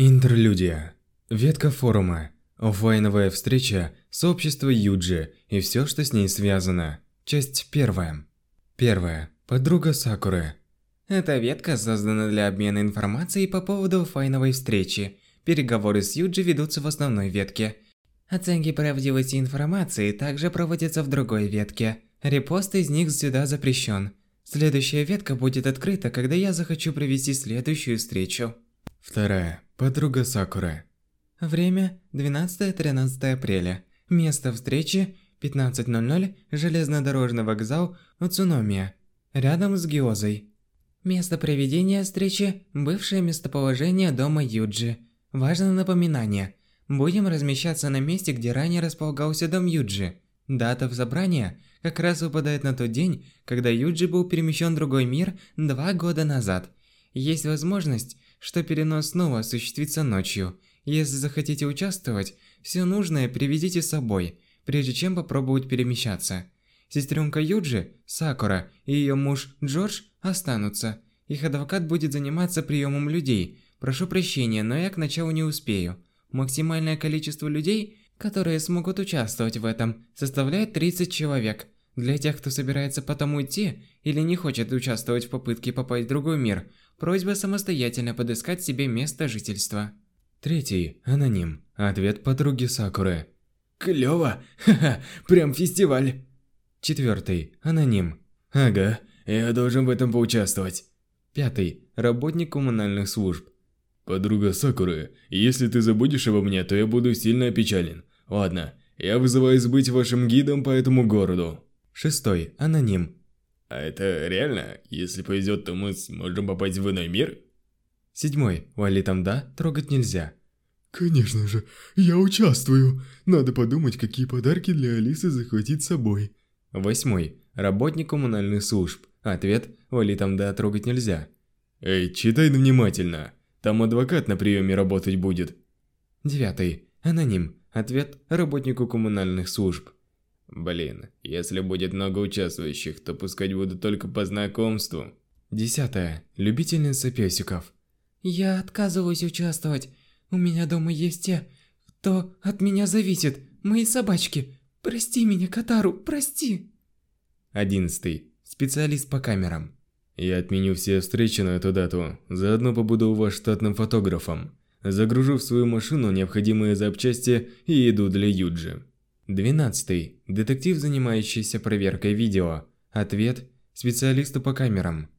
Интерлюдия. Ветка форума. Оффлайновая встреча сообщества Юджи и все, что с ней связано. Часть первая. Первая. Подруга Сакуры. Эта ветка создана для обмена информацией по поводу файновой встречи. Переговоры с Юджи ведутся в основной ветке. Оценки правдивости информации также проводятся в другой ветке. Репост из них сюда запрещен. Следующая ветка будет открыта, когда я захочу провести следующую встречу. Вторая. Подруга Сакуры. Время 12-13 апреля. Место встречи 15.00 железнодорожный вокзал Уцуномия, рядом с Гиозой. Место проведения встречи – бывшее местоположение дома Юджи. Важное напоминание. Будем размещаться на месте, где ранее располагался дом Юджи. Дата собрания как раз выпадает на тот день, когда Юджи был перемещен в другой мир два года назад. Есть возможность, что перенос снова осуществится ночью. Если захотите участвовать, все нужное приведите с собой, прежде чем попробовать перемещаться. Сестренка Юджи, Сакура и ее муж Джордж останутся. Их адвокат будет заниматься приемом людей. Прошу прощения, но я к началу не успею. Максимальное количество людей, которые смогут участвовать в этом, составляет 30 человек. Для тех, кто собирается потом уйти или не хочет участвовать в попытке попасть в другой мир, Просьба самостоятельно подыскать себе место жительства. Третий. Аноним. Ответ подруги Сакуры. Клёво. Ха-ха, прям фестиваль. Четвертый. Аноним. Ага, я должен в этом поучаствовать. Пятый. Работник коммунальных служб. Подруга Сакуры, если ты забудешь обо мне, то я буду сильно опечален. Ладно, я вызываюсь быть вашим гидом по этому городу. Шестой. Аноним. А это реально? Если повезет, то мы сможем попасть в иной мир? Седьмой. Вали там да, трогать нельзя. Конечно же, я участвую. Надо подумать, какие подарки для Алисы захватить с собой. Восьмой. Работник коммунальных служб. Ответ. Вали там да, трогать нельзя. Эй, читай внимательно. Там адвокат на приеме работать будет. Девятый. Аноним. Ответ. Работнику коммунальных служб. Блин, если будет много участвующих, то пускать буду только по знакомству. Десятое. Любительница песиков. Я отказываюсь участвовать. У меня дома есть те, кто от меня зависит. Мои собачки. Прости меня, Катару, прости. Одиннадцатый. Специалист по камерам. Я отменю все встречи на эту дату. Заодно побуду у вас штатным фотографом. Загружу в свою машину необходимые запчасти и иду для Юджи. 12. Детектив, занимающийся проверкой видео. Ответ – специалисту по камерам.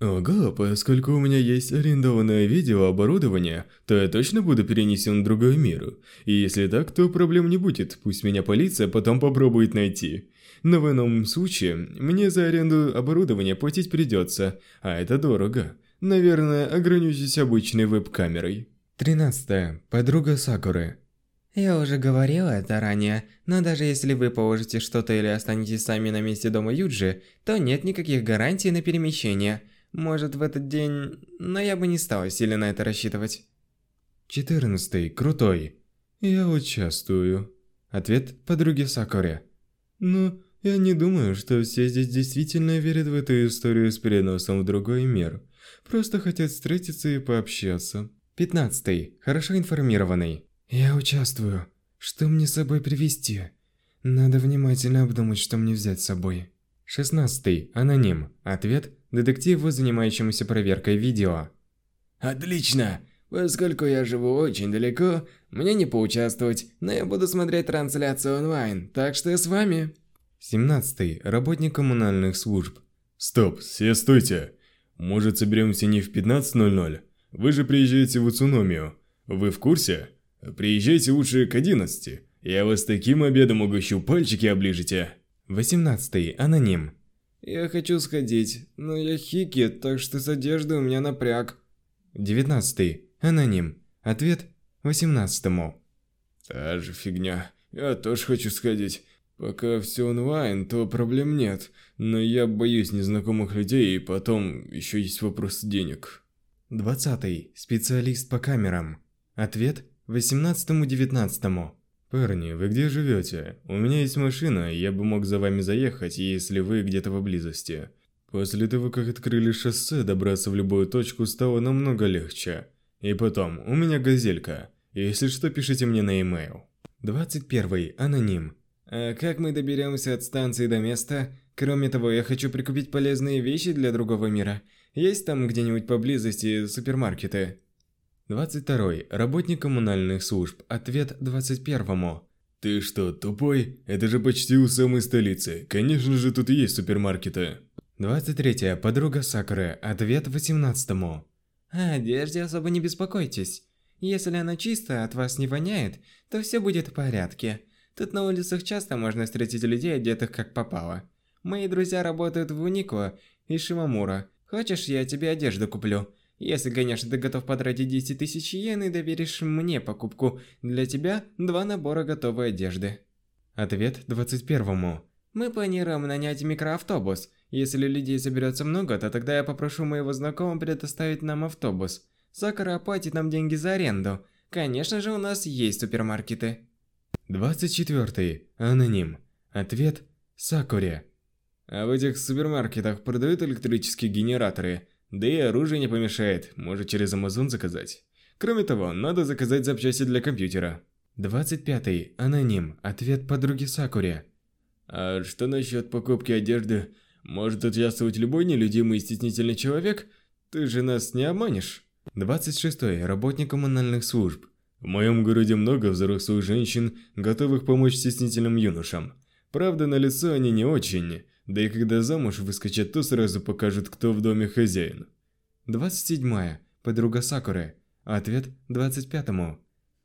Ага, поскольку у меня есть арендованное видеооборудование, то я точно буду перенесен в другой мир. И если так, то проблем не будет, пусть меня полиция потом попробует найти. Но в ином случае, мне за аренду оборудования платить придется, а это дорого. Наверное, ограничусь обычной веб-камерой. 13. Подруга Сакуры. Я уже говорила это ранее, но даже если вы положите что-то или останетесь сами на месте дома Юджи, то нет никаких гарантий на перемещение. Может в этот день... Но я бы не стала сильно на это рассчитывать. 14. Крутой. Я участвую. Ответ подруги Сакуре. Ну, я не думаю, что все здесь действительно верят в эту историю с переносом в другой мир. Просто хотят встретиться и пообщаться. 15. Хорошо информированный. Я участвую. Что мне с собой привезти? Надо внимательно обдумать, что мне взять с собой. 16. Аноним. Ответ детективу, занимающемуся проверкой видео. Отлично! Поскольку я живу очень далеко, мне не поучаствовать, но я буду смотреть трансляцию онлайн, так что я с вами. 17. Работник коммунальных служб. Стоп, все стойте. Может соберемся не в 15.00? Вы же приезжаете в Уцуномию. Вы в курсе? Приезжайте лучше к 11. Я вас таким обедом угощу, пальчики оближете. 18. Аноним. Я хочу сходить, но я хики, так что с одеждой у меня напряг. 19. Аноним. Ответ 18. Та же фигня. Я тоже хочу сходить. Пока все онлайн, то проблем нет. Но я боюсь незнакомых людей, и потом еще есть вопрос денег. 20. Специалист по камерам. Ответ 18-19. Парни, вы где живете? У меня есть машина, я бы мог за вами заехать, если вы где-то поблизости. После того, как открыли шоссе, добраться в любую точку стало намного легче. И потом, у меня газелька. Если что, пишите мне на e-mail. 21. Аноним. А как мы доберемся от станции до места? Кроме того, я хочу прикупить полезные вещи для другого мира. Есть там где-нибудь поблизости супермаркеты? 22. Работник коммунальных служб. Ответ 21. Ты что, тупой? Это же почти у самой столицы. Конечно же, тут есть супермаркеты. 23. Подруга Сакуры. Ответ 18. О одежде особо не беспокойтесь. Если она чистая, от вас не воняет, то все будет в порядке. Тут на улицах часто можно встретить людей, одетых как попало. Мои друзья работают в Унико и Шимамура. Хочешь, я тебе одежду куплю? Если, конечно, ты готов потратить 10 тысяч йен и доверишь мне покупку, для тебя два набора готовой одежды. Ответ 21. Мы планируем нанять микроавтобус. Если людей соберется много, то тогда я попрошу моего знакомого предоставить нам автобус. Сакура оплатит нам деньги за аренду. Конечно же, у нас есть супермаркеты. 24. Аноним. Ответ Сакуре. А в этих супермаркетах продают электрические генераторы. Да и оружие не помешает, может через Amazon заказать. Кроме того, надо заказать запчасти для компьютера. 25. Аноним. Ответ подруги Сакуре. А что насчет покупки одежды? Может участвовать любой нелюдимый и стеснительный человек? Ты же нас не обманешь. 26. Работник коммунальных служб. В моем городе много взрослых женщин, готовых помочь стеснительным юношам. Правда, на лицо они не очень, да и когда замуж выскочат, то сразу покажут, кто в доме хозяин. 27. Подруга Сакуры. Ответ 25.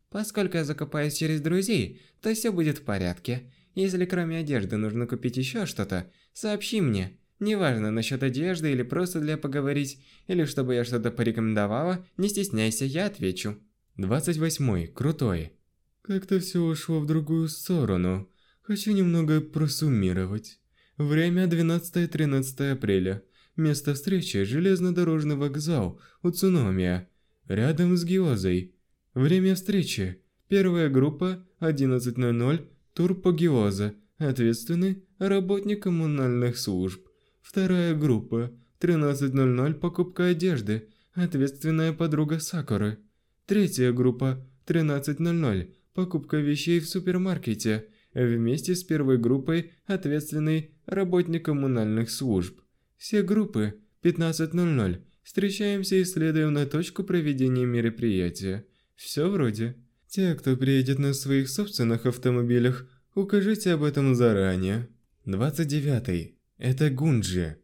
Поскольку я закопаюсь через друзей, то все будет в порядке. Если кроме одежды нужно купить еще что-то, сообщи мне. Неважно насчет одежды или просто для поговорить, или чтобы я что-то порекомендовала, не стесняйся, я отвечу. 28. Крутой. Как-то все ушло в другую сторону. Хочу немного просуммировать. Время 12-13 апреля. Место встречи – железнодорожный вокзал Уцуномия, рядом с Гиозой. Время встречи. Первая группа 11.00, тур по Гиоза. Ответственный – работник коммунальных служб. Вторая группа. 13.00 покупка одежды. Ответственная подруга Сакуры. Третья группа. 13.00 покупка вещей в супермаркете. Вместе с первой группой ответственный работник коммунальных служб. Все группы. 15.00. Встречаемся и следуем на точку проведения мероприятия. Все вроде. Те, кто приедет на своих собственных автомобилях, укажите об этом заранее. 29. Это Гунджи.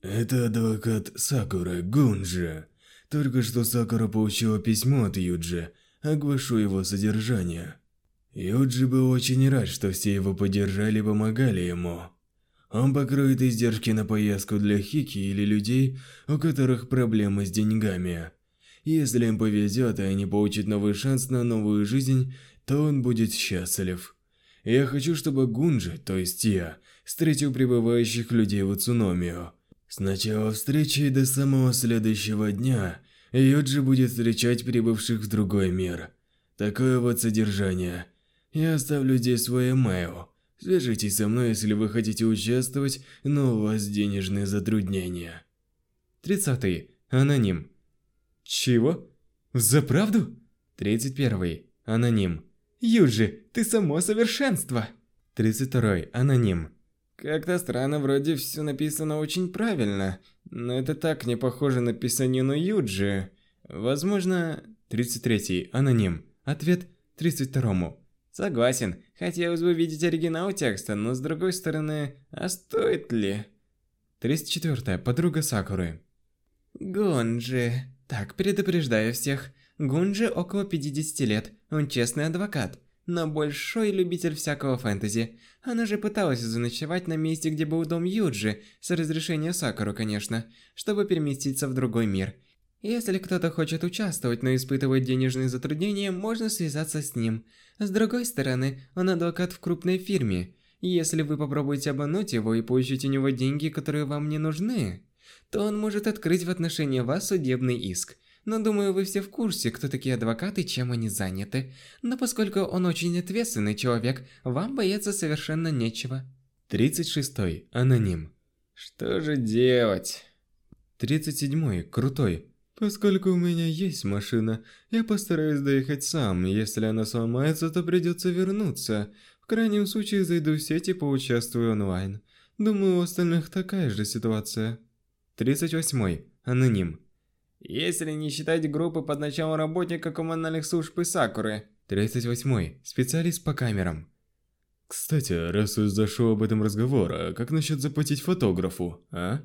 Это адвокат Сакура Гунджи. Только что Сакура получила письмо от Юджи. Оглашу его содержание. Юджи был очень рад, что все его поддержали и помогали ему. Он покроет издержки на поездку для Хики или людей, у которых проблемы с деньгами. Если им повезет и они получат новый шанс на новую жизнь, то он будет счастлив. Я хочу, чтобы Гунджи, то есть я, встретил прибывающих людей в Уцуномию. С начала встречи до самого следующего дня Юджи будет встречать прибывших в другой мир. Такое вот содержание. Я оставлю здесь свой email. Свяжитесь со мной, если вы хотите участвовать, но у вас денежные затруднения. 30. Аноним. Чего? За правду? 31. Аноним. Юджи, ты само совершенство. 32. Аноним. Как-то странно, вроде все написано очень правильно, но это так не похоже на писанину Юджи. Возможно... 33. Аноним. Ответ 32. Согласен, хотелось бы видеть оригинал текста, но с другой стороны, а стоит ли? 34. Подруга Сакуры. Гунджи. Так, предупреждаю всех. Гунджи около 50 лет, он честный адвокат но большой любитель всякого фэнтези. Она же пыталась заночевать на месте, где был дом Юджи, с разрешения Сакуру, конечно, чтобы переместиться в другой мир. Если кто-то хочет участвовать, но испытывает денежные затруднения, можно связаться с ним. С другой стороны, он адвокат в крупной фирме. Если вы попробуете обмануть его и получить у него деньги, которые вам не нужны, то он может открыть в отношении вас судебный иск – но думаю, вы все в курсе, кто такие адвокаты и чем они заняты. Но поскольку он очень ответственный человек, вам бояться совершенно нечего. 36. Аноним. Что же делать? 37. Крутой. Поскольку у меня есть машина, я постараюсь доехать сам. Если она сломается, то придется вернуться. В крайнем случае зайду в сеть и поучаствую онлайн. Думаю, у остальных такая же ситуация. 38. Аноним. Если не считать группы под началом работника коммунальных служб и Сакуры. 38. Специалист по камерам. Кстати, раз уж зашел об этом разговор, а как насчет заплатить фотографу, а?